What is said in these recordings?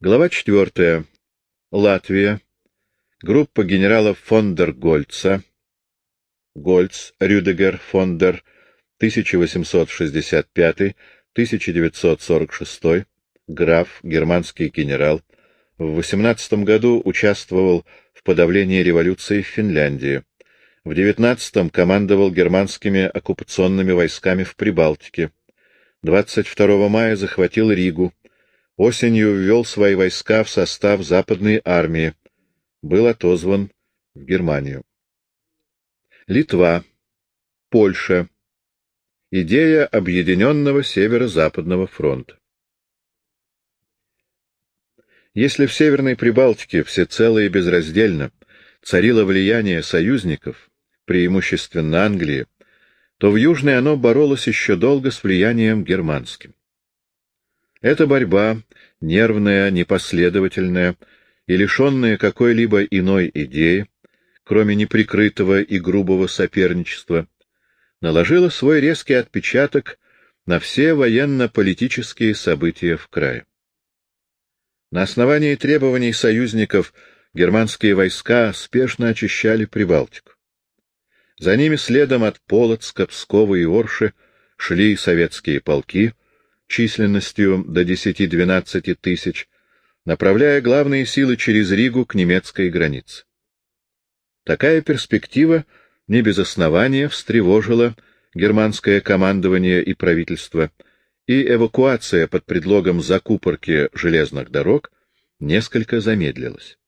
Глава 4. Латвия. Группа генералов Фондер Гольца. Гольц, Рюдегер, Фондер, 1865-1946, граф, германский генерал. В 18 году участвовал в подавлении революции в Финляндии. В 19 командовал германскими оккупационными войсками в Прибалтике. 22 мая захватил Ригу. Осенью ввел свои войска в состав Западной армии. Был отозван в Германию. Литва. Польша. Идея объединенного Северо-Западного фронта. Если в Северной Прибалтике всецело и безраздельно царило влияние союзников, преимущественно Англии, то в Южной оно боролось еще долго с влиянием германским. Эта борьба, нервная, непоследовательная и лишенная какой-либо иной идеи, кроме неприкрытого и грубого соперничества, наложила свой резкий отпечаток на все военно-политические события в крае. На основании требований союзников германские войска спешно очищали Прибалтику. За ними следом от Полоцка, Пскова и Орши шли советские полки численностью до 10-12 тысяч, направляя главные силы через Ригу к немецкой границе. Такая перспектива не без основания встревожила германское командование и правительство, и эвакуация под предлогом закупорки железных дорог несколько замедлилась.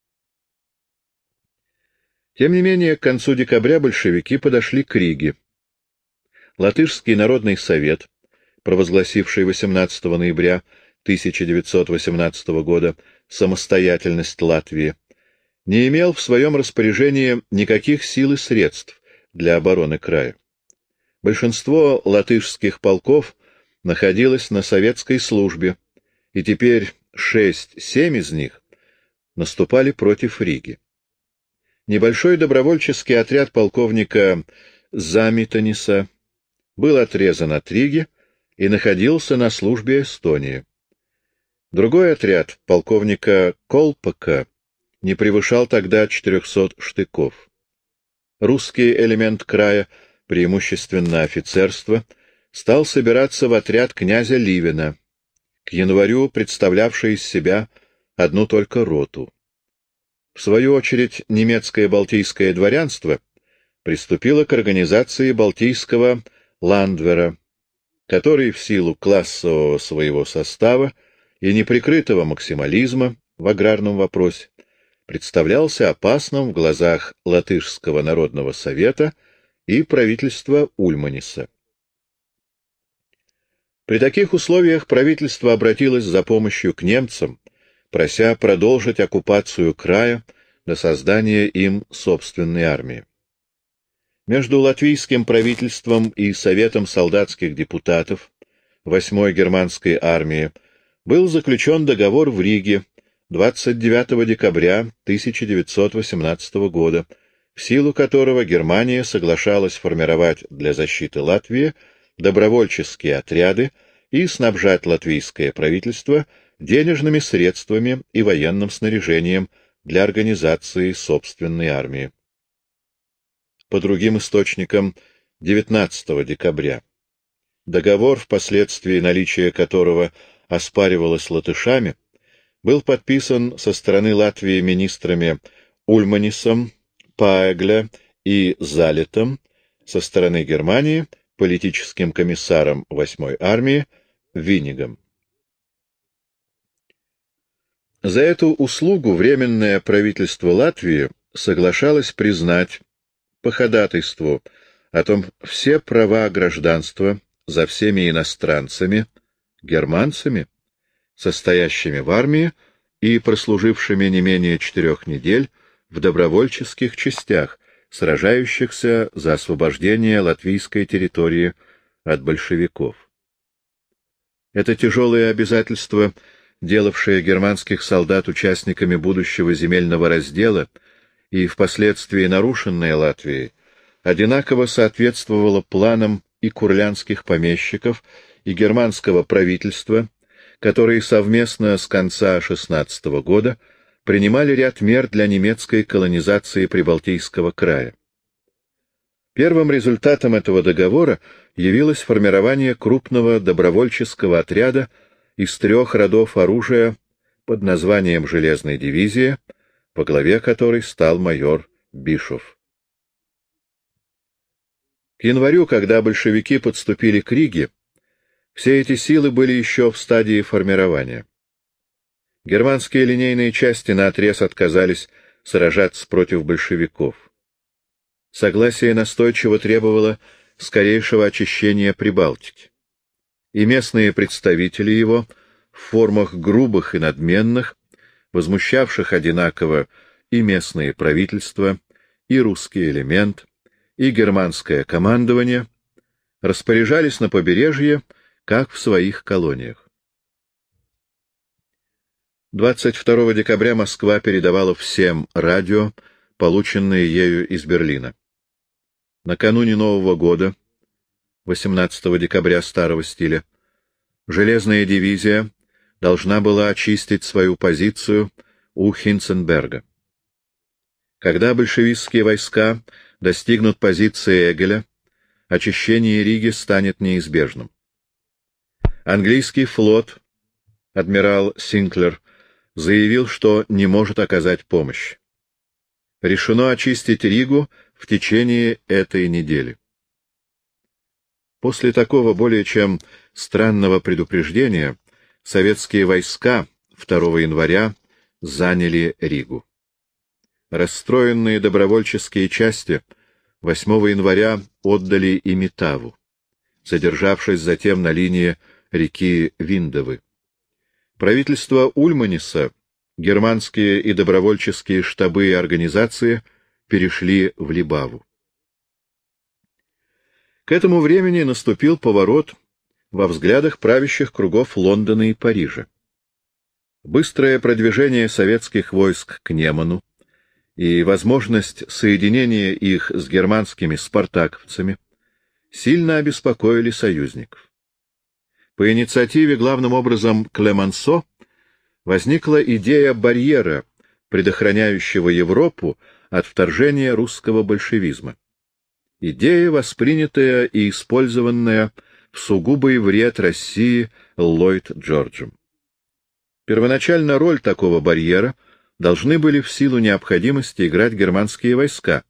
Тем не менее, к концу декабря большевики подошли к Риге. Латышский народный совет, провозгласивший 18 ноября 1918 года самостоятельность Латвии, не имел в своем распоряжении никаких сил и средств для обороны края. Большинство латышских полков находилось на советской службе, и теперь шесть-семь из них наступали против Риги. Небольшой добровольческий отряд полковника Замитаниса был отрезан от Риги и находился на службе Эстонии. Другой отряд полковника Колпака не превышал тогда 400 штыков. Русский элемент края, преимущественно офицерство, стал собираться в отряд князя Ливина, к январю представлявший из себя одну только роту. В свою очередь, немецкое балтийское дворянство приступило к организации балтийского ландвера, который в силу классового своего состава и неприкрытого максимализма в аграрном вопросе представлялся опасным в глазах Латышского народного совета и правительства Ульманиса. При таких условиях правительство обратилось за помощью к немцам, прося продолжить оккупацию края до создания им собственной армии. Между латвийским правительством и Советом солдатских депутатов 8-й германской армии был заключен договор в Риге 29 декабря 1918 года, в силу которого Германия соглашалась формировать для защиты Латвии добровольческие отряды и снабжать латвийское правительство денежными средствами и военным снаряжением для организации собственной армии. По другим источникам, 19 декабря. Договор, впоследствии наличия которого оспаривалось латышами, был подписан со стороны Латвии министрами Ульманисом, Паэгля и Залитом, со стороны Германии политическим комиссаром 8-й армии Виннигом. За эту услугу Временное правительство Латвии соглашалось признать по ходатайству о том все права гражданства за всеми иностранцами, германцами, состоящими в армии и прослужившими не менее четырех недель в добровольческих частях, сражающихся за освобождение латвийской территории от большевиков. Это тяжелое обязательство — делавшая германских солдат участниками будущего земельного раздела и впоследствии нарушенная Латвией, одинаково соответствовала планам и курлянских помещиков, и германского правительства, которые совместно с конца 16 года принимали ряд мер для немецкой колонизации Прибалтийского края. Первым результатом этого договора явилось формирование крупного добровольческого отряда из трех родов оружия под названием «Железная дивизия», во главе которой стал майор Бишов. К январю, когда большевики подступили к Риге, все эти силы были еще в стадии формирования. Германские линейные части наотрез отказались сражаться против большевиков. Согласие настойчиво требовало скорейшего очищения Прибалтики. И местные представители его, в формах грубых и надменных, возмущавших одинаково и местные правительства, и русский элемент, и германское командование, распоряжались на побережье, как в своих колониях. 22 декабря Москва передавала всем радио, полученные ею из Берлина. Накануне Нового года, 18 декабря старого стиля, железная дивизия должна была очистить свою позицию у Хинценберга. Когда большевистские войска достигнут позиции Эгеля, очищение Риги станет неизбежным. Английский флот, адмирал Синклер, заявил, что не может оказать помощь. Решено очистить Ригу в течение этой недели. После такого более чем странного предупреждения советские войска 2 января заняли Ригу. Расстроенные добровольческие части 8 января отдали и Метаву, задержавшись затем на линии реки Виндовы. Правительство Ульманиса, германские и добровольческие штабы и организации перешли в Либаву. К этому времени наступил поворот во взглядах правящих кругов Лондона и Парижа. Быстрое продвижение советских войск к Неману и возможность соединения их с германскими спартаковцами сильно обеспокоили союзников. По инициативе главным образом Клемансо возникла идея барьера, предохраняющего Европу от вторжения русского большевизма. Идея, воспринятая и использованная в сугубый вред России Ллойд Джорджем. Первоначально роль такого барьера должны были в силу необходимости играть германские войска,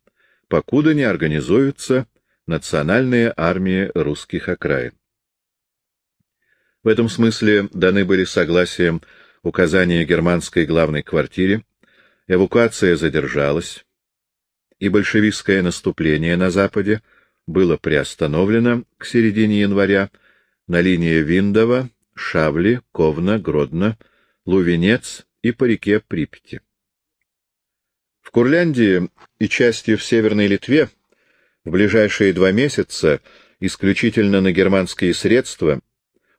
покуда не организуются национальные армии русских окраин. В этом смысле даны были согласием указания германской главной квартире, эвакуация задержалась, и большевистское наступление на Западе было приостановлено к середине января на линии Виндова, Шавли, Ковна, Гродно, Лувенец и по реке Припяти. В Курляндии и части в Северной Литве в ближайшие два месяца исключительно на германские средства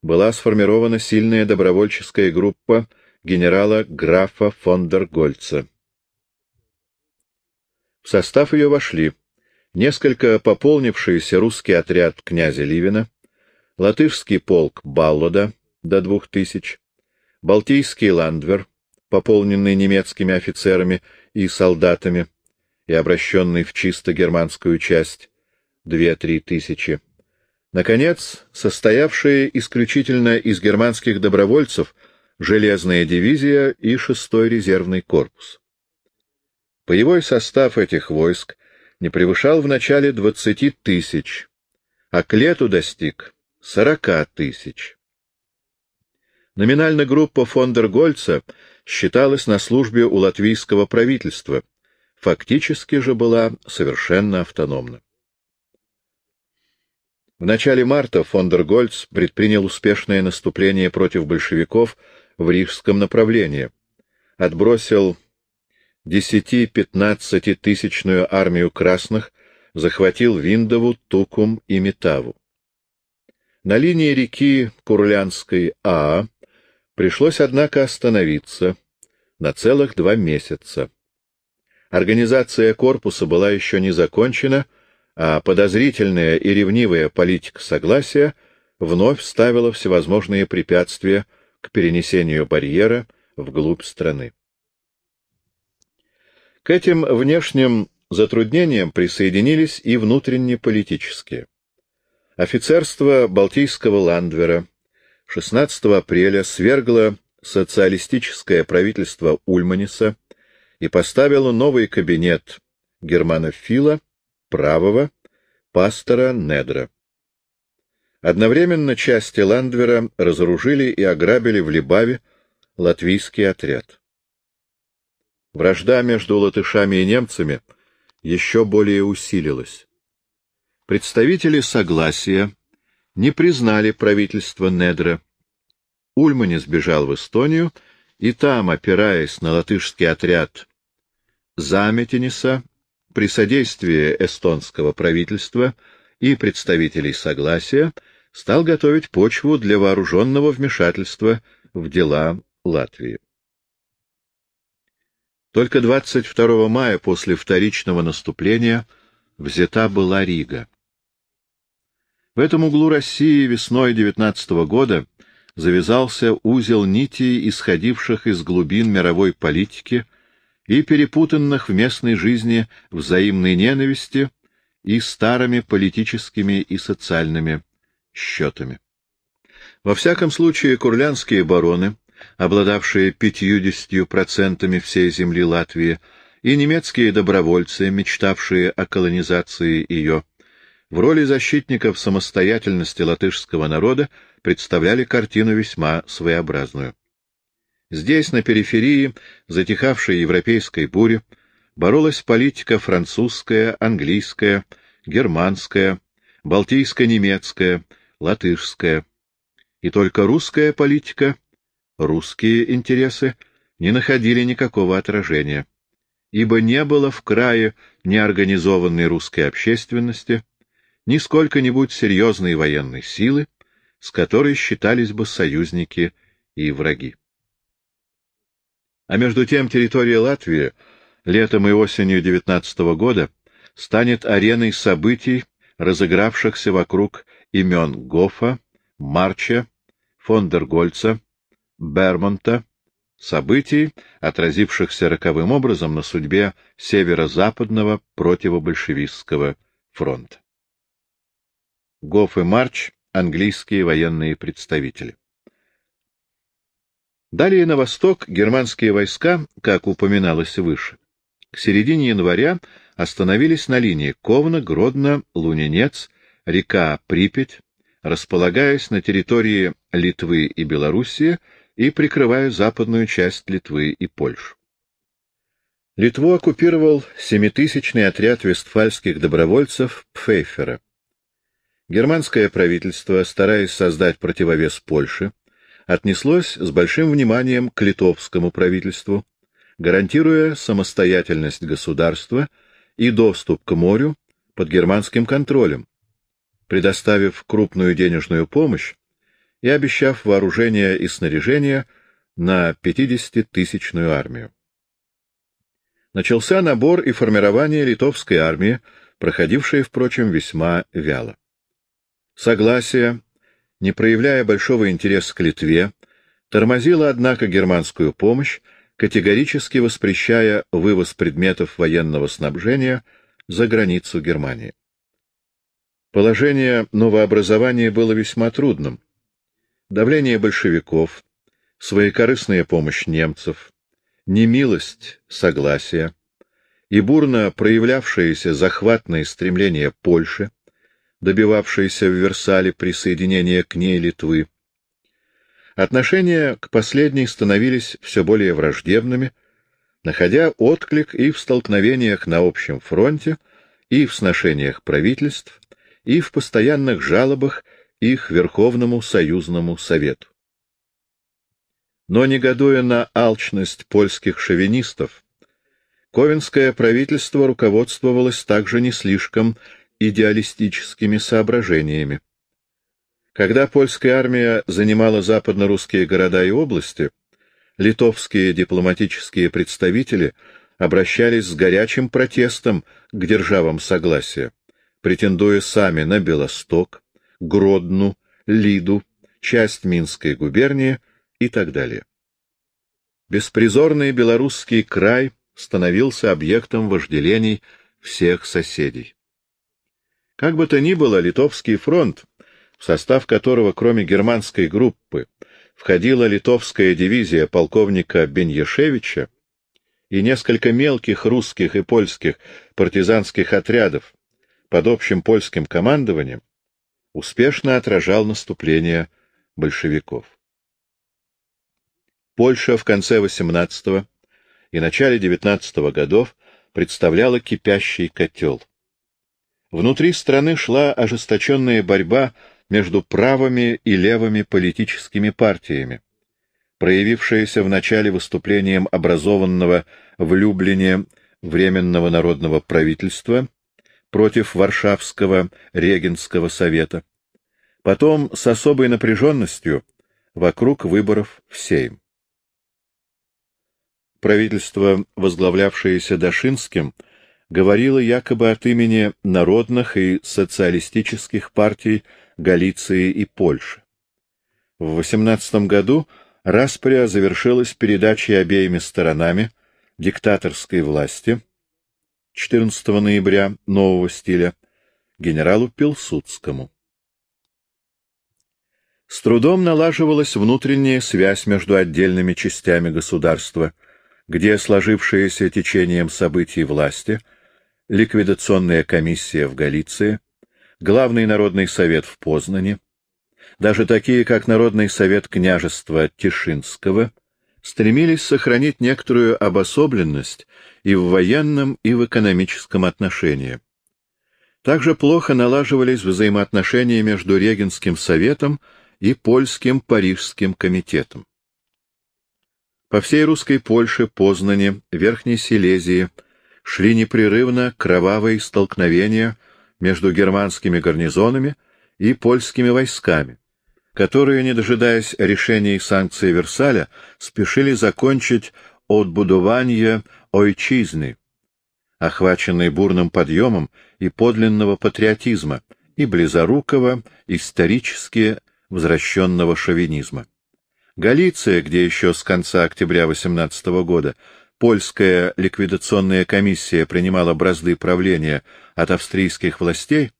была сформирована сильная добровольческая группа генерала графа фон дер Гольца. В состав ее вошли несколько пополнившийся русский отряд князя Ливина, латышский полк Баллода до двух тысяч, балтийский ландвер, пополненный немецкими офицерами и солдатами и обращенный в чисто германскую часть, две-три тысячи, Наконец, состоявшие исключительно из германских добровольцев железная дивизия и шестой резервный корпус. Боевой состав этих войск не превышал в начале 20 тысяч, а к лету достиг 40 тысяч. Номинально группа фон дер Гольца считалась на службе у латвийского правительства, фактически же была совершенно автономна. В начале марта фон дер Гольц предпринял успешное наступление против большевиков в рижском направлении, отбросил 10-15 тысячную армию красных, захватил Виндову, Тукум и Метаву. На линии реки Курлянской А пришлось, однако, остановиться на целых два месяца. Организация корпуса была еще не закончена, а подозрительная и ревнивая политика согласия вновь ставила всевозможные препятствия к перенесению барьера вглубь страны. К этим внешним затруднениям присоединились и внутреннеполитические. Офицерство Балтийского ландвера 16 апреля свергло социалистическое правительство Ульманиса и поставило новый кабинет германофила, правого, пастора Недра. Одновременно части Ландвера разоружили и ограбили в Либаве латвийский отряд. Вражда между латышами и немцами еще более усилилась. Представители Согласия не признали правительство Недра. Ульмани сбежал в Эстонию, и там, опираясь на латышский отряд Заметениса, при содействии эстонского правительства и представителей Согласия, стал готовить почву для вооруженного вмешательства в дела Латвии. Только 22 мая после вторичного наступления взята была Рига. В этом углу России весной 19 года завязался узел нитей, исходивших из глубин мировой политики и перепутанных в местной жизни взаимной ненависти и старыми политическими и социальными счетами. Во всяком случае, курлянские бароны, обладавшие пятьюдесятью процентами всей земли Латвии, и немецкие добровольцы, мечтавшие о колонизации ее, в роли защитников самостоятельности латышского народа представляли картину весьма своеобразную. Здесь, на периферии затихавшей европейской бури, боролась политика французская, английская, германская, балтийско-немецкая, латышская. И только русская политика, русские интересы не находили никакого отражения, ибо не было в крае неорганизованной русской общественности ни сколько-нибудь серьезной военной силы, с которой считались бы союзники и враги. А между тем территория Латвии летом и осенью 19 года станет ареной событий, разыгравшихся вокруг имен Гофа, Марча, Фондергольца, Бермонта, событий, отразившихся роковым образом на судьбе северо-западного противобольшевистского фронта. Гоф и Марч — английские военные представители. Далее на восток германские войска, как упоминалось выше, к середине января остановились на линии Ковна, Гродно, Лунинец, река Припять, располагаясь на территории Литвы и Белоруссии и прикрывая западную часть Литвы и Польшу. Литву оккупировал семитысячный отряд вестфальских добровольцев Пфейфера. Германское правительство, стараясь создать противовес Польше, отнеслось с большим вниманием к литовскому правительству, гарантируя самостоятельность государства и доступ к морю под германским контролем, предоставив крупную денежную помощь и обещав вооружение и снаряжение на 50-тысячную армию. Начался набор и формирование литовской армии, проходившее, впрочем, весьма вяло. Согласие не проявляя большого интереса к Литве, тормозила, однако, германскую помощь, категорически воспрещая вывоз предметов военного снабжения за границу Германии. Положение новообразования было весьма трудным. Давление большевиков, своекорыстная помощь немцев, немилость согласия и бурно проявлявшееся захватное стремление Польши добивавшейся в Версале присоединения к ней Литвы. Отношения к последней становились все более враждебными, находя отклик и в столкновениях на общем фронте, и в сношениях правительств, и в постоянных жалобах их Верховному Союзному Совету. Но негодуя на алчность польских шовинистов, Ковенское правительство руководствовалось также не слишком идеалистическими соображениями. Когда польская армия занимала западно-русские города и области, литовские дипломатические представители обращались с горячим протестом к державам согласия, претендуя сами на Белосток, Гродну, Лиду, часть Минской губернии и так далее. Беспризорный белорусский край становился объектом вожделений всех соседей. Как бы то ни было, Литовский фронт, в состав которого, кроме германской группы, входила литовская дивизия полковника Беньешевича и несколько мелких русских и польских партизанских отрядов под общим польским командованием, успешно отражал наступление большевиков. Польша в конце XVIII и начале XIX годов представляла кипящий котел. Внутри страны шла ожесточенная борьба между правыми и левыми политическими партиями, проявившаяся в начале выступлением образованного в Люблине Временного народного правительства против Варшавского Регенского совета, потом с особой напряженностью вокруг выборов в Сейм. Правительство, возглавлявшееся Дашинским, говорило якобы от имени народных и социалистических партий Галиции и Польши. В 18 году распря завершилась передачей обеими сторонами диктаторской власти 14 ноября нового стиля генералу Пилсудскому. С трудом налаживалась внутренняя связь между отдельными частями государства — где сложившаяся течением событий власти, ликвидационная комиссия в Галиции, Главный народный совет в Познане, даже такие, как Народный совет княжества Тишинского, стремились сохранить некоторую обособленность и в военном, и в экономическом отношении. Также плохо налаживались взаимоотношения между Регенским советом и Польским Парижским комитетом. По всей русской Польше, Познане, Верхней Силезии шли непрерывно кровавые столкновения между германскими гарнизонами и польскими войсками, которые, не дожидаясь решений санкций Версаля, спешили закончить отбудование ойчизны, охваченной бурным подъемом и подлинного патриотизма, и близорукого, исторически возвращенного шовинизма. Галиция, где еще с конца октября 18 года польская ликвидационная комиссия принимала бразды правления от австрийских властей,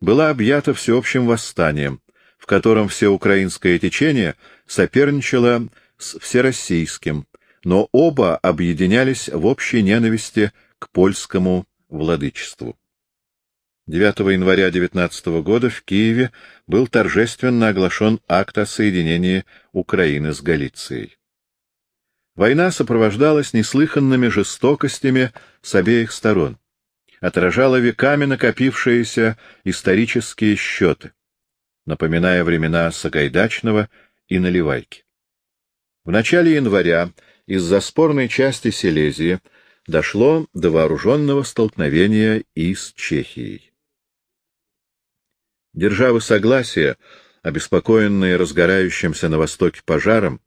была объята всеобщим восстанием, в котором все украинское течение соперничало с всероссийским, но оба объединялись в общей ненависти к польскому владычеству. 9 января 19 года в Киеве был торжественно оглашен акт о соединении Украины с Галицией. Война сопровождалась неслыханными жестокостями с обеих сторон, отражала веками накопившиеся исторические счеты, напоминая времена Сагайдачного и Наливайки. В начале января из-за спорной части Силезии дошло до вооруженного столкновения и с Чехией. Державы согласия, обеспокоенные разгорающимся на востоке пожаром,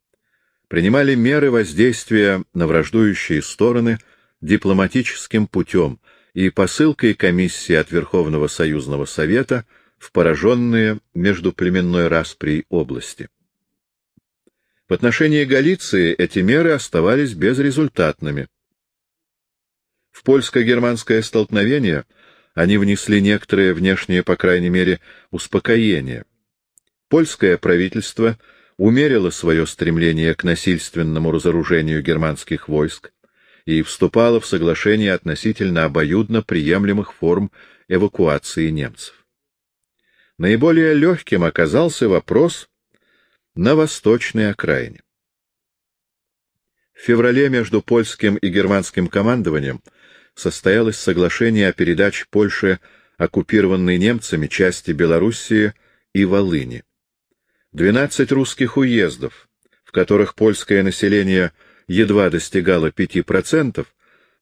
принимали меры воздействия на враждующие стороны дипломатическим путем и посылкой комиссии от Верховного Союзного Совета в пораженные междуплеменной распри области. В отношении Галиции эти меры оставались безрезультатными. В польско-германское столкновение – они внесли некоторое внешнее, по крайней мере, успокоение. Польское правительство умерило свое стремление к насильственному разоружению германских войск и вступало в соглашение относительно обоюдно приемлемых форм эвакуации немцев. Наиболее легким оказался вопрос на восточной окраине. В феврале между польским и германским командованием состоялось соглашение о передаче Польше оккупированной немцами части Белоруссии и Волыни. 12 русских уездов, в которых польское население едва достигало 5%,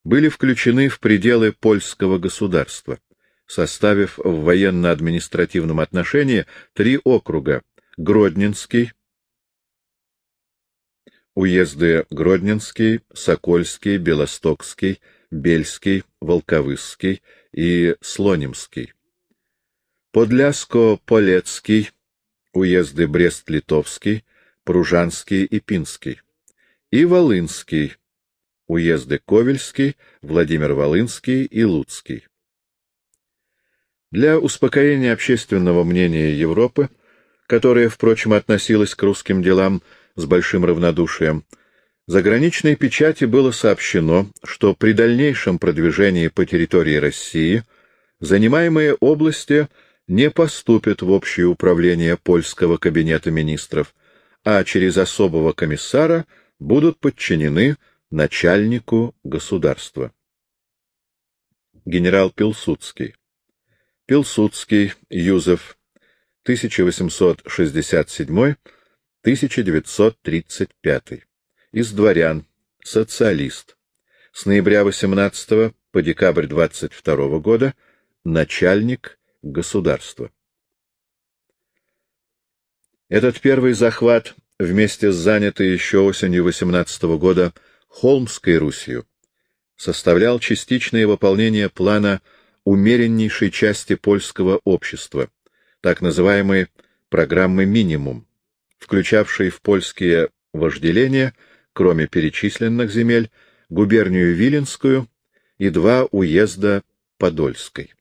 были включены в пределы польского государства, составив в военно-административном отношении три округа — Гродненский, уезды Гродненский, Сокольский, Белостокский, Бельский, Волковысский и Слонимский. Подляско-Полецкий, уезды Брест-Литовский, Пружанский и Пинский, и Волынский, уезды Ковельский, Владимир-Волынский и Луцкий. Для успокоения общественного мнения Европы, которое, впрочем, относилось к русским делам с большим равнодушием, заграничной печати было сообщено, что при дальнейшем продвижении по территории России занимаемые области не поступят в общее управление польского кабинета министров, а через особого комиссара будут подчинены начальнику государства. Генерал Пилсудский. Пилсудский Юзеф, 1867-1935. Из дворян, социалист. С ноября 18 по декабрь 22 года начальник государства. Этот первый захват вместе с занятой еще осенью 18 года Холмской Русью составлял частичное выполнение плана умереннейшей части польского общества, так называемой программы «Минимум», включавшей в польские вожделения, кроме перечисленных земель, губернию Виленскую и два уезда Подольской.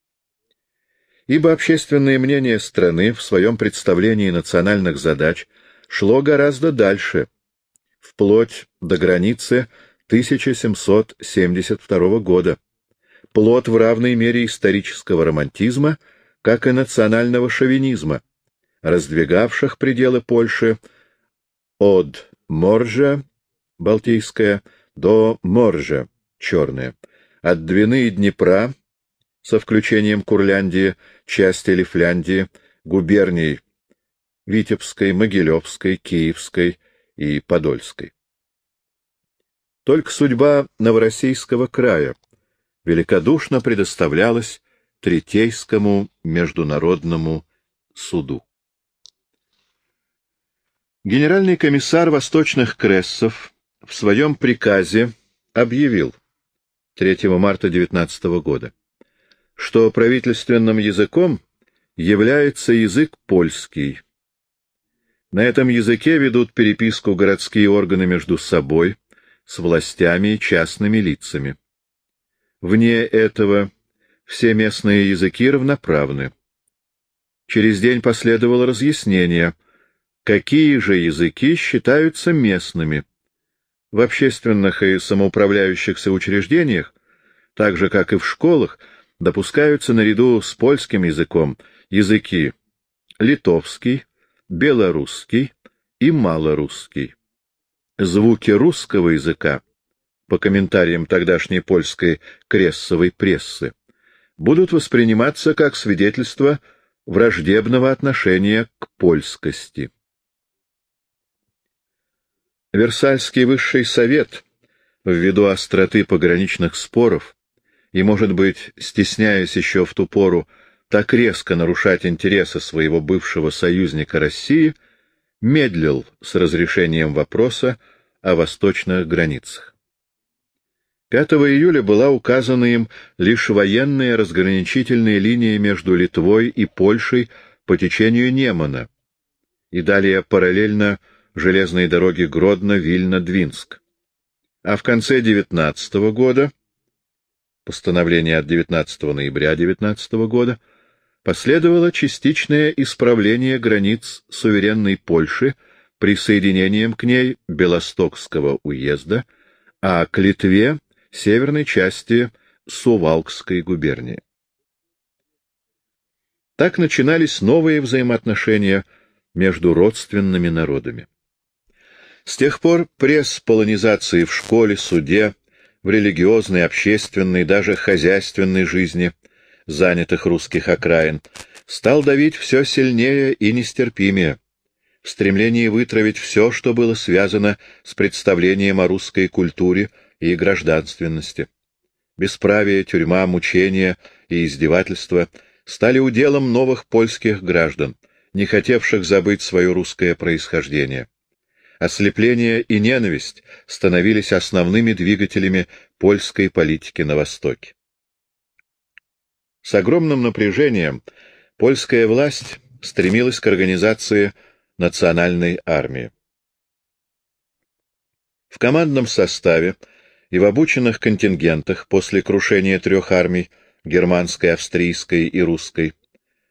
Ибо общественное мнение страны в своем представлении национальных задач шло гораздо дальше — вплоть до границы 1772 года, плод в равной мере исторического романтизма, как и национального шовинизма, раздвигавших пределы Польши от Моржа, Балтийская, до Моржа, Черная, от Двины и Днепра, со включением Курляндии, части Лифляндии, губерний Витебской, Могилевской, Киевской, и Подольской. Только судьба Новороссийского края великодушно предоставлялась Третейскому международному суду. Генеральный комиссар Восточных Крессов в своем приказе объявил 3 марта 19 года, что правительственным языком является язык польский, на этом языке ведут переписку городские органы между собой, с властями и частными лицами. Вне этого все местные языки равноправны. Через день последовало разъяснение, какие же языки считаются местными. В общественных и самоуправляющихся учреждениях, так же как и в школах, допускаются наряду с польским языком языки литовский, белорусский и малорусский. Звуки русского языка, по комментариям тогдашней польской крессовой прессы, будут восприниматься как свидетельство враждебного отношения к польскости. Версальский высший совет, ввиду остроты пограничных споров и, может быть, стесняясь еще в ту пору так резко нарушать интересы своего бывшего союзника России, медлил с разрешением вопроса о восточных границах. 5 июля была указана им лишь военная разграничительная линия между Литвой и Польшей по течению Немана, и далее параллельно железной дороге Гродно-Вильно-Двинск. А в конце 19 года, постановление от 19 ноября 19 года, последовало частичное исправление границ суверенной Польши присоединением к ней Белостокского уезда, а к Литве — северной части Сувалкской губернии. Так начинались новые взаимоотношения между родственными народами. С тех пор пресс полонизации в школе, суде, в религиозной, общественной, даже хозяйственной жизни занятых русских окраин, стал давить все сильнее и нестерпимее, в стремлении вытравить все, что было связано с представлением о русской культуре и гражданственности. Бесправие, тюрьма, мучения и издевательства стали уделом новых польских граждан, не хотевших забыть свое русское происхождение. Ослепление и ненависть становились основными двигателями польской политики на Востоке. С огромным напряжением польская власть стремилась к организации национальной армии. В командном составе и в обученных контингентах после крушения трех армий — германской, австрийской и русской,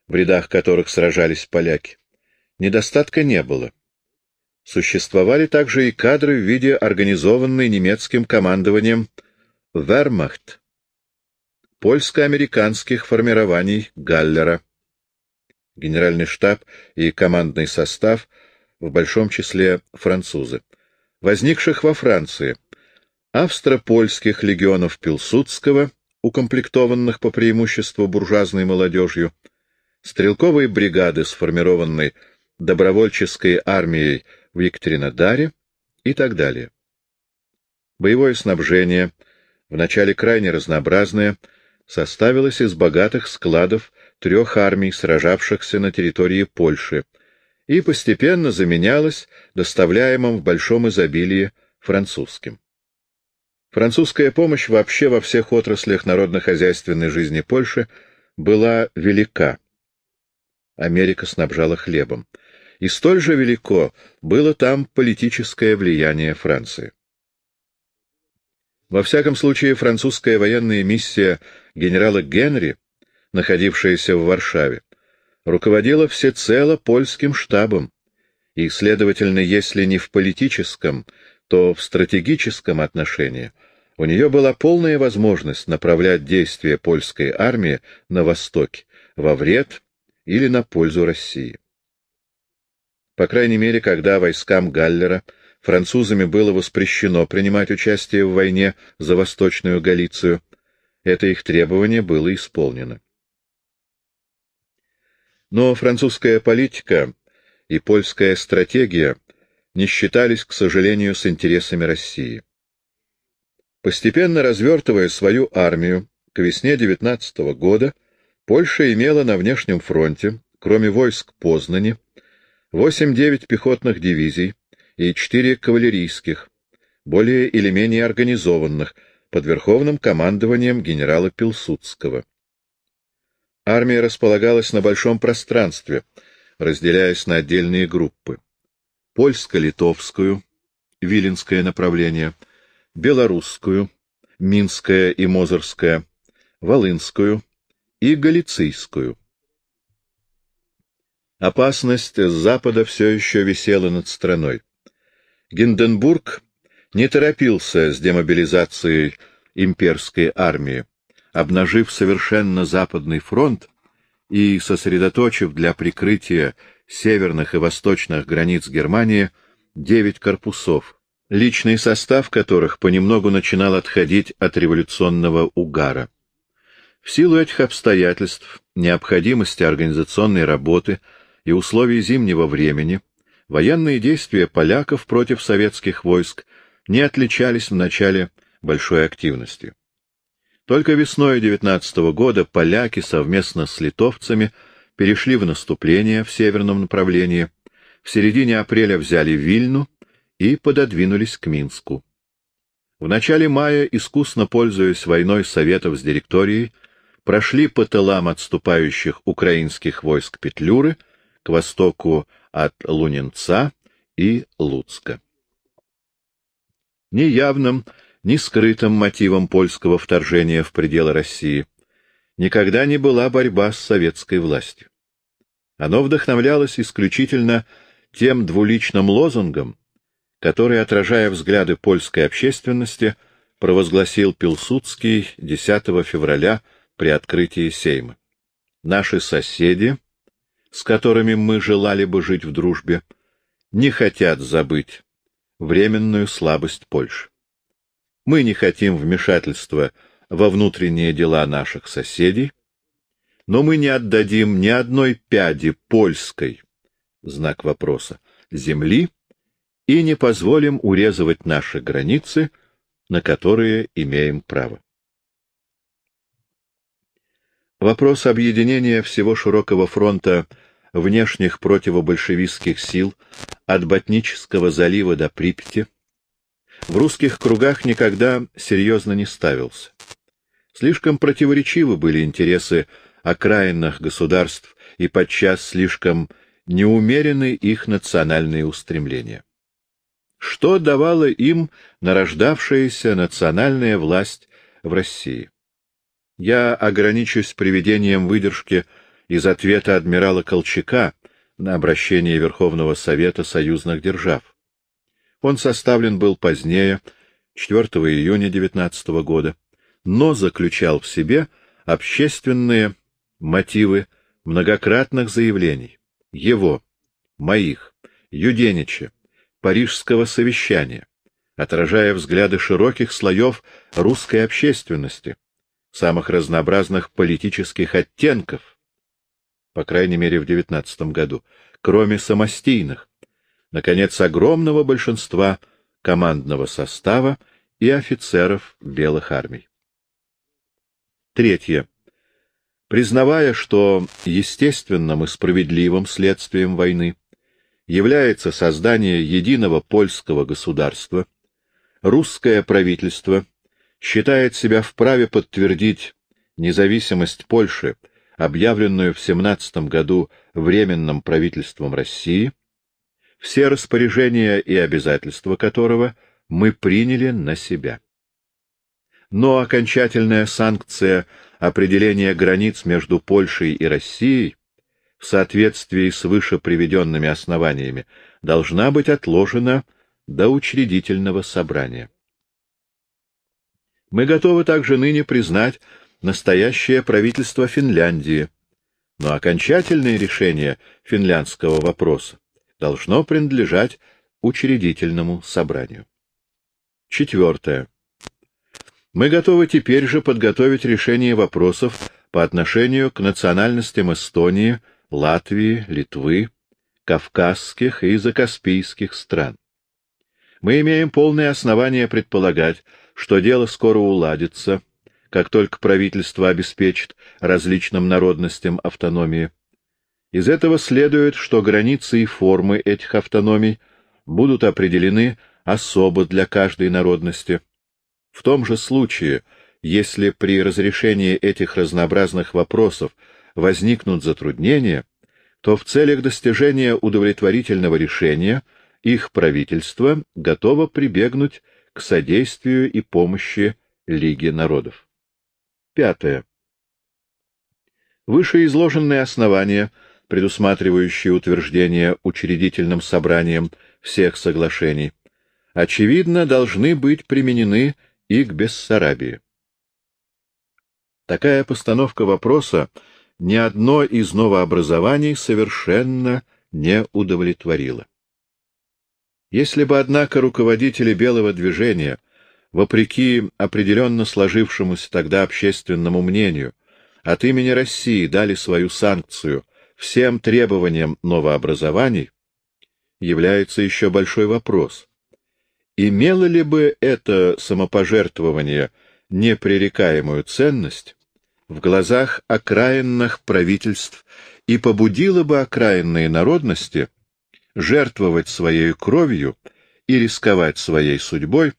в рядах которых сражались поляки, недостатка не было. Существовали также и кадры в виде организованной немецким командованием «Вермахт» польско-американских формирований Галлера. Генеральный штаб и командный состав, в большом числе французы, возникших во Франции, австро-польских легионов Пилсудского, укомплектованных по преимуществу буржуазной молодежью, стрелковые бригады, сформированной добровольческой армией в Екатеринодаре и так далее. Боевое снабжение, вначале крайне разнообразное, составилось из богатых складов трех армий, сражавшихся на территории Польши, и постепенно заменялось доставляемым в большом изобилии французским. Французская помощь вообще во всех отраслях народно-хозяйственной жизни Польши была велика. Америка снабжала хлебом и столь же велико было там политическое влияние Франции. Во всяком случае, французская военная миссия генерала Генри, находившаяся в Варшаве, руководила всецело польским штабом, и, следовательно, если не в политическом, то в стратегическом отношении у нее была полная возможность направлять действия польской армии на востоке, во вред или на пользу России. По крайней мере, когда войскам Галлера французами было воспрещено принимать участие в войне за Восточную Галицию, это их требование было исполнено. Но французская политика и польская стратегия не считались, к сожалению, с интересами России. Постепенно развертывая свою армию, к весне 19 года Польша имела на внешнем фронте, кроме войск Познани, 8-9 пехотных дивизий и 4 кавалерийских, более или менее организованных, под верховным командованием генерала Пилсудского. Армия располагалась на большом пространстве, разделяясь на отдельные группы. Польско-литовскую, Виленское направление, Белорусскую, Минское и Мозырское, Волынскую и Галицийскую. Опасность с запада все еще висела над страной. Гинденбург не торопился с демобилизацией имперской армии, обнажив совершенно западный фронт и сосредоточив для прикрытия северных и восточных границ Германии девять корпусов, личный состав которых понемногу начинал отходить от революционного угара. В силу этих обстоятельств, необходимости организационной работы — и условий зимнего времени военные действия поляков против советских войск не отличались в начале большой активностью. Только весной 19 года поляки совместно с литовцами перешли в наступление в северном направлении, в середине апреля взяли Вильну и пододвинулись к Минску. В начале мая, искусно пользуясь войной Советов с директорией, прошли по тылам отступающих украинских войск Петлюры — к востоку от Лунинца и Луцка. Ни явным, ни скрытым мотивом польского вторжения в пределы России никогда не была борьба с советской властью. Оно вдохновлялось исключительно тем двуличным лозунгом, который, отражая взгляды польской общественности, провозгласил Пилсудский 10 февраля при открытии Сейма. Наши соседи с которыми мы желали бы жить в дружбе, не хотят забыть временную слабость Польши. Мы не хотим вмешательства во внутренние дела наших соседей, но мы не отдадим ни одной пяди польской, знак вопроса, земли и не позволим урезывать наши границы, на которые имеем право. Вопрос объединения всего широкого фронта внешних противобольшевистских сил от Ботнического залива до Припяти в русских кругах никогда серьезно не ставился. Слишком противоречивы были интересы окраинных государств и подчас слишком неумерены их национальные устремления. что давала им нарождавшаяся национальная власть в России. Я ограничусь приведением выдержки из ответа адмирала Колчака на обращение Верховного Совета союзных держав. Он составлен был позднее, 4 июня 19 года, но заключал в себе общественные мотивы многократных заявлений его, моих, Юденича, Парижского совещания, отражая взгляды широких слоев русской общественности, самых разнообразных политических оттенков, по крайней мере в XIX году, кроме самостийных, наконец, огромного большинства командного состава и офицеров белых армий. Третье. Признавая, что естественным и справедливым следствием войны является создание единого польского государства, русское правительство считает себя вправе подтвердить независимость Польши, объявленную в 17 году Временным правительством России, все распоряжения и обязательства которого мы приняли на себя. Но окончательная санкция определения границ между Польшей и Россией в соответствии с выше приведенными основаниями, должна быть отложена до учредительного собрания. Мы готовы также ныне признать настоящее правительство Финляндии, но окончательное решение финляндского вопроса должно принадлежать учредительному собранию. Четвертое. Мы готовы теперь же подготовить решение вопросов по отношению к национальностям Эстонии, Латвии, Литвы, кавказских и закаспийских стран. Мы имеем полное основание предполагать, что дело скоро уладится, как только правительство обеспечит различным народностям автономии. Из этого следует, что границы и формы этих автономий будут определены особо для каждой народности. В том же случае, если при разрешении этих разнообразных вопросов возникнут затруднения, то в целях достижения удовлетворительного решения их правительство готово прибегнуть к содействию и помощи Лиги народов. Пятое. Вышеизложенные основания, предусматривающие утверждение учредительным собранием всех соглашений, очевидно, должны быть применены и к Бессарабии. Такая постановка вопроса ни одно из новообразований совершенно не удовлетворило. Если бы, однако, руководители белого движения, вопреки определенно сложившемуся тогда общественному мнению, от имени России дали свою санкцию всем требованиям новообразований, является еще большой вопрос. Имело ли бы это самопожертвование непререкаемую ценность, в глазах окраинных правительств и побудило бы окраинные народности жертвовать своей кровью и рисковать своей судьбой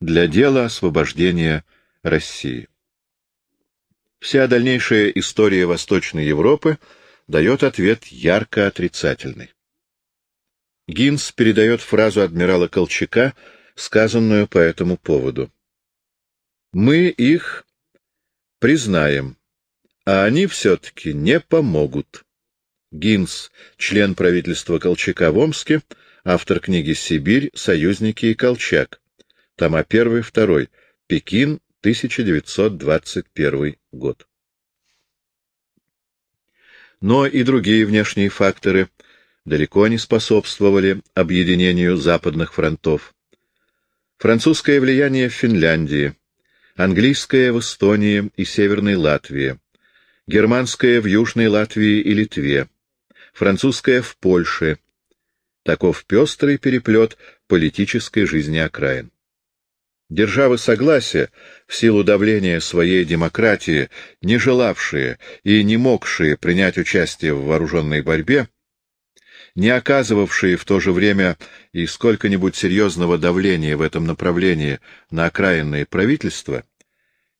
для дела освобождения России. Вся дальнейшая история Восточной Европы дает ответ ярко отрицательный. Гинс передает фразу адмирала Колчака, сказанную по этому поводу. «Мы их Признаем. А они все-таки не помогут. Гинс, член правительства Колчака в Омске, автор книги «Сибирь. Союзники и Колчак». Тома 1-2. Пекин, 1921 год. Но и другие внешние факторы далеко не способствовали объединению западных фронтов. Французское влияние в Финляндии, английская в Эстонии и Северной Латвии, германская в Южной Латвии и Литве, французская в Польше. Таков пестрый переплет политической жизни окраин. Державы согласия, в силу давления своей демократии, не желавшие и не могшие принять участие в вооруженной борьбе, не оказывавшие в то же время и сколько-нибудь серьезного давления в этом направлении на окраинные правительства,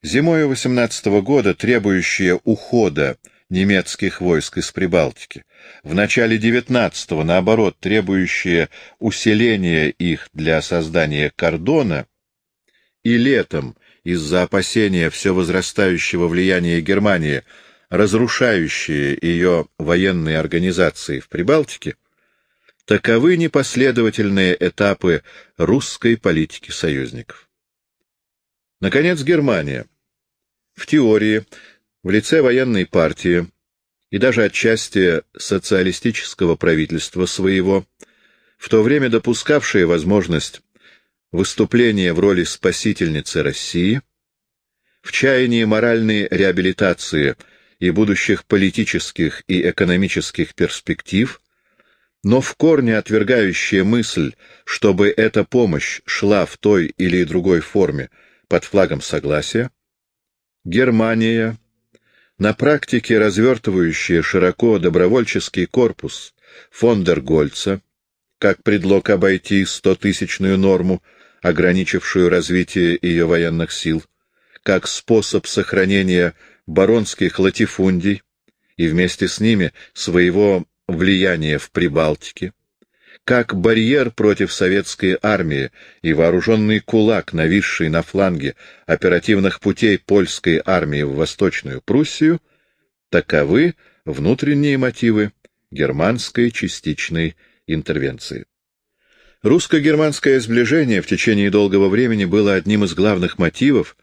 зимою 18 года требующие ухода немецких войск из Прибалтики, в начале XIX, наоборот, требующие усиления их для создания кордона, и летом, из-за опасения все возрастающего влияния Германии, разрушающие ее военные организации в Прибалтике, таковы непоследовательные этапы русской политики союзников. Наконец, Германия. В теории, в лице военной партии и даже отчасти социалистического правительства своего, в то время допускавшая возможность выступления в роли спасительницы России, в чаянии моральной реабилитации и будущих политических и экономических перспектив, но в корне отвергающая мысль, чтобы эта помощь шла в той или другой форме под флагом согласия, Германия, на практике развертывающая широко добровольческий корпус Фондергольца, как предлог обойти стотысячную норму, ограничившую развитие ее военных сил, как способ сохранения баронских латифундий и вместе с ними своего влияния в Прибалтике, как барьер против советской армии и вооруженный кулак, нависший на фланге оперативных путей польской армии в Восточную Пруссию, таковы внутренние мотивы германской частичной интервенции. Русско-германское сближение в течение долгого времени было одним из главных мотивов,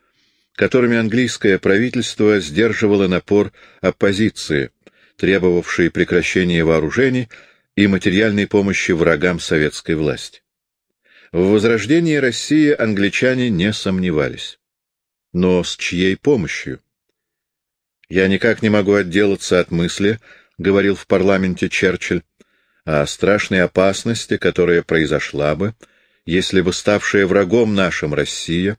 которыми английское правительство сдерживало напор оппозиции, требовавшей прекращения вооружений и материальной помощи врагам советской власти. В возрождении России англичане не сомневались. Но с чьей помощью? «Я никак не могу отделаться от мысли», — говорил в парламенте Черчилль, о страшной опасности, которая произошла бы, если бы ставшая врагом нашим Россия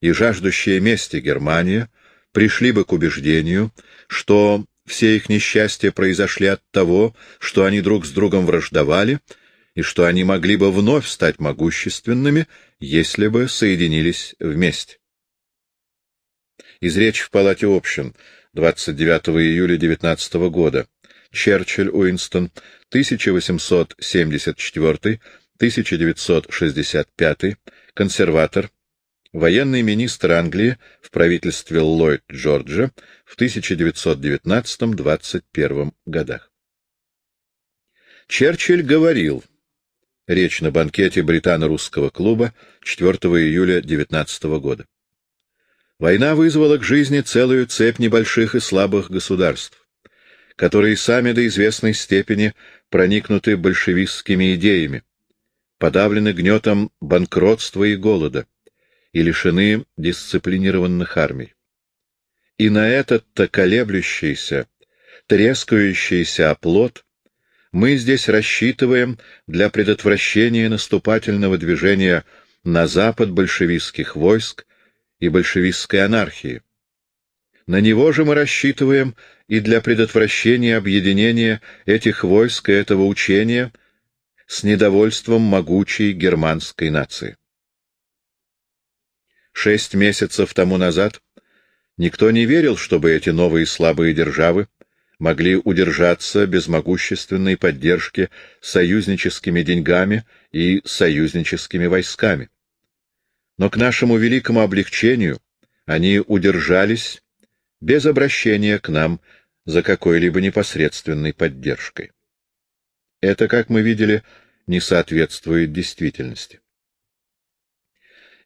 и жаждущая мести Германия пришли бы к убеждению, что все их несчастья произошли от того, что они друг с другом враждовали, и что они могли бы вновь стать могущественными, если бы соединились вместе. Из речи в Палате общин 29 июля 19 года Черчилль Уинстон, 1874-1965, консерватор, военный министр Англии в правительстве Ллойд Джорджа в 1919-21 годах. Черчилль говорил, речь на банкете британо-русского клуба 4 июля 19 года. Война вызвала к жизни целую цепь небольших и слабых государств которые сами до известной степени проникнуты большевистскими идеями, подавлены гнетом банкротства и голода и лишены дисциплинированных армий. И на этот-то колеблющийся, трескающийся оплот мы здесь рассчитываем для предотвращения наступательного движения на запад большевистских войск и большевистской анархии. На него же мы рассчитываем и для предотвращения объединения этих войск и этого учения с недовольством могучей германской нации. Шесть месяцев тому назад никто не верил, чтобы эти новые слабые державы могли удержаться без могущественной поддержки союзническими деньгами и союзническими войсками. Но к нашему великому облегчению они удержались без обращения к нам за какой-либо непосредственной поддержкой. Это, как мы видели, не соответствует действительности.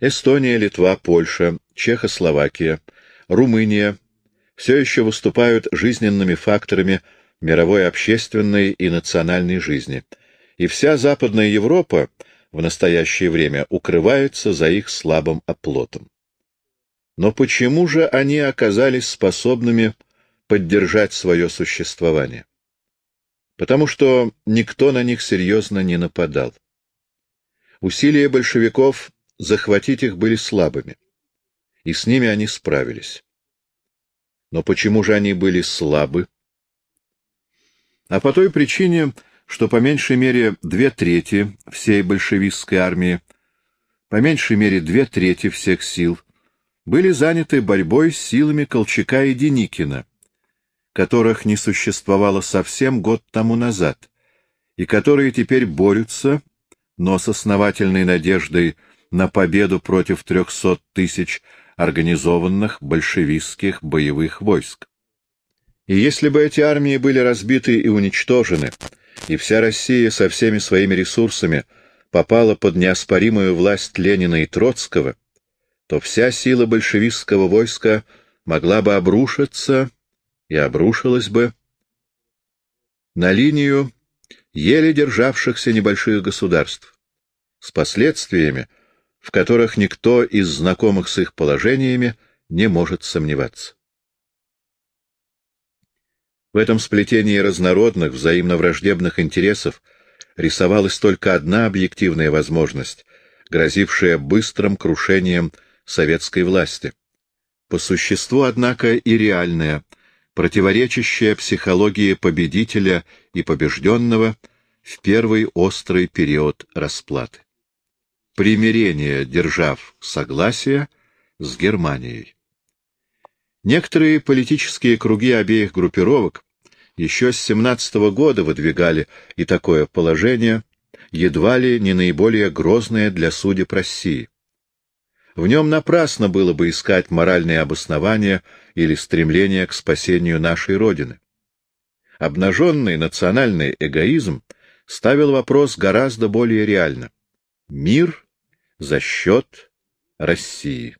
Эстония, Литва, Польша, Чехословакия, Румыния все еще выступают жизненными факторами мировой общественной и национальной жизни, и вся Западная Европа в настоящее время укрывается за их слабым оплотом. Но почему же они оказались способными поддержать свое существование. Потому что никто на них серьезно не нападал. Усилия большевиков захватить их были слабыми, и с ними они справились. Но почему же они были слабы? А по той причине, что по меньшей мере две трети всей большевистской армии, по меньшей мере две трети всех сил, были заняты борьбой с силами Колчака и Деникина, которых не существовало совсем год тому назад, и которые теперь борются, но с основательной надеждой на победу против трехсот тысяч организованных большевистских боевых войск. И если бы эти армии были разбиты и уничтожены, и вся Россия со всеми своими ресурсами попала под неоспоримую власть Ленина и Троцкого, то вся сила большевистского войска могла бы обрушиться и обрушилась бы на линию еле державшихся небольших государств, с последствиями, в которых никто из знакомых с их положениями не может сомневаться. В этом сплетении разнородных, взаимно враждебных интересов рисовалась только одна объективная возможность, грозившая быстрым крушением советской власти. По существу, однако, и реальная, противоречащая психологии победителя и побежденного в первый острый период расплаты. Примирение держав согласия с Германией. Некоторые политические круги обеих группировок еще с 17 -го года выдвигали и такое положение, едва ли не наиболее грозное для судеб России. В нем напрасно было бы искать моральные обоснования или стремление к спасению нашей Родины. Обнаженный национальный эгоизм ставил вопрос гораздо более реально. Мир за счет России.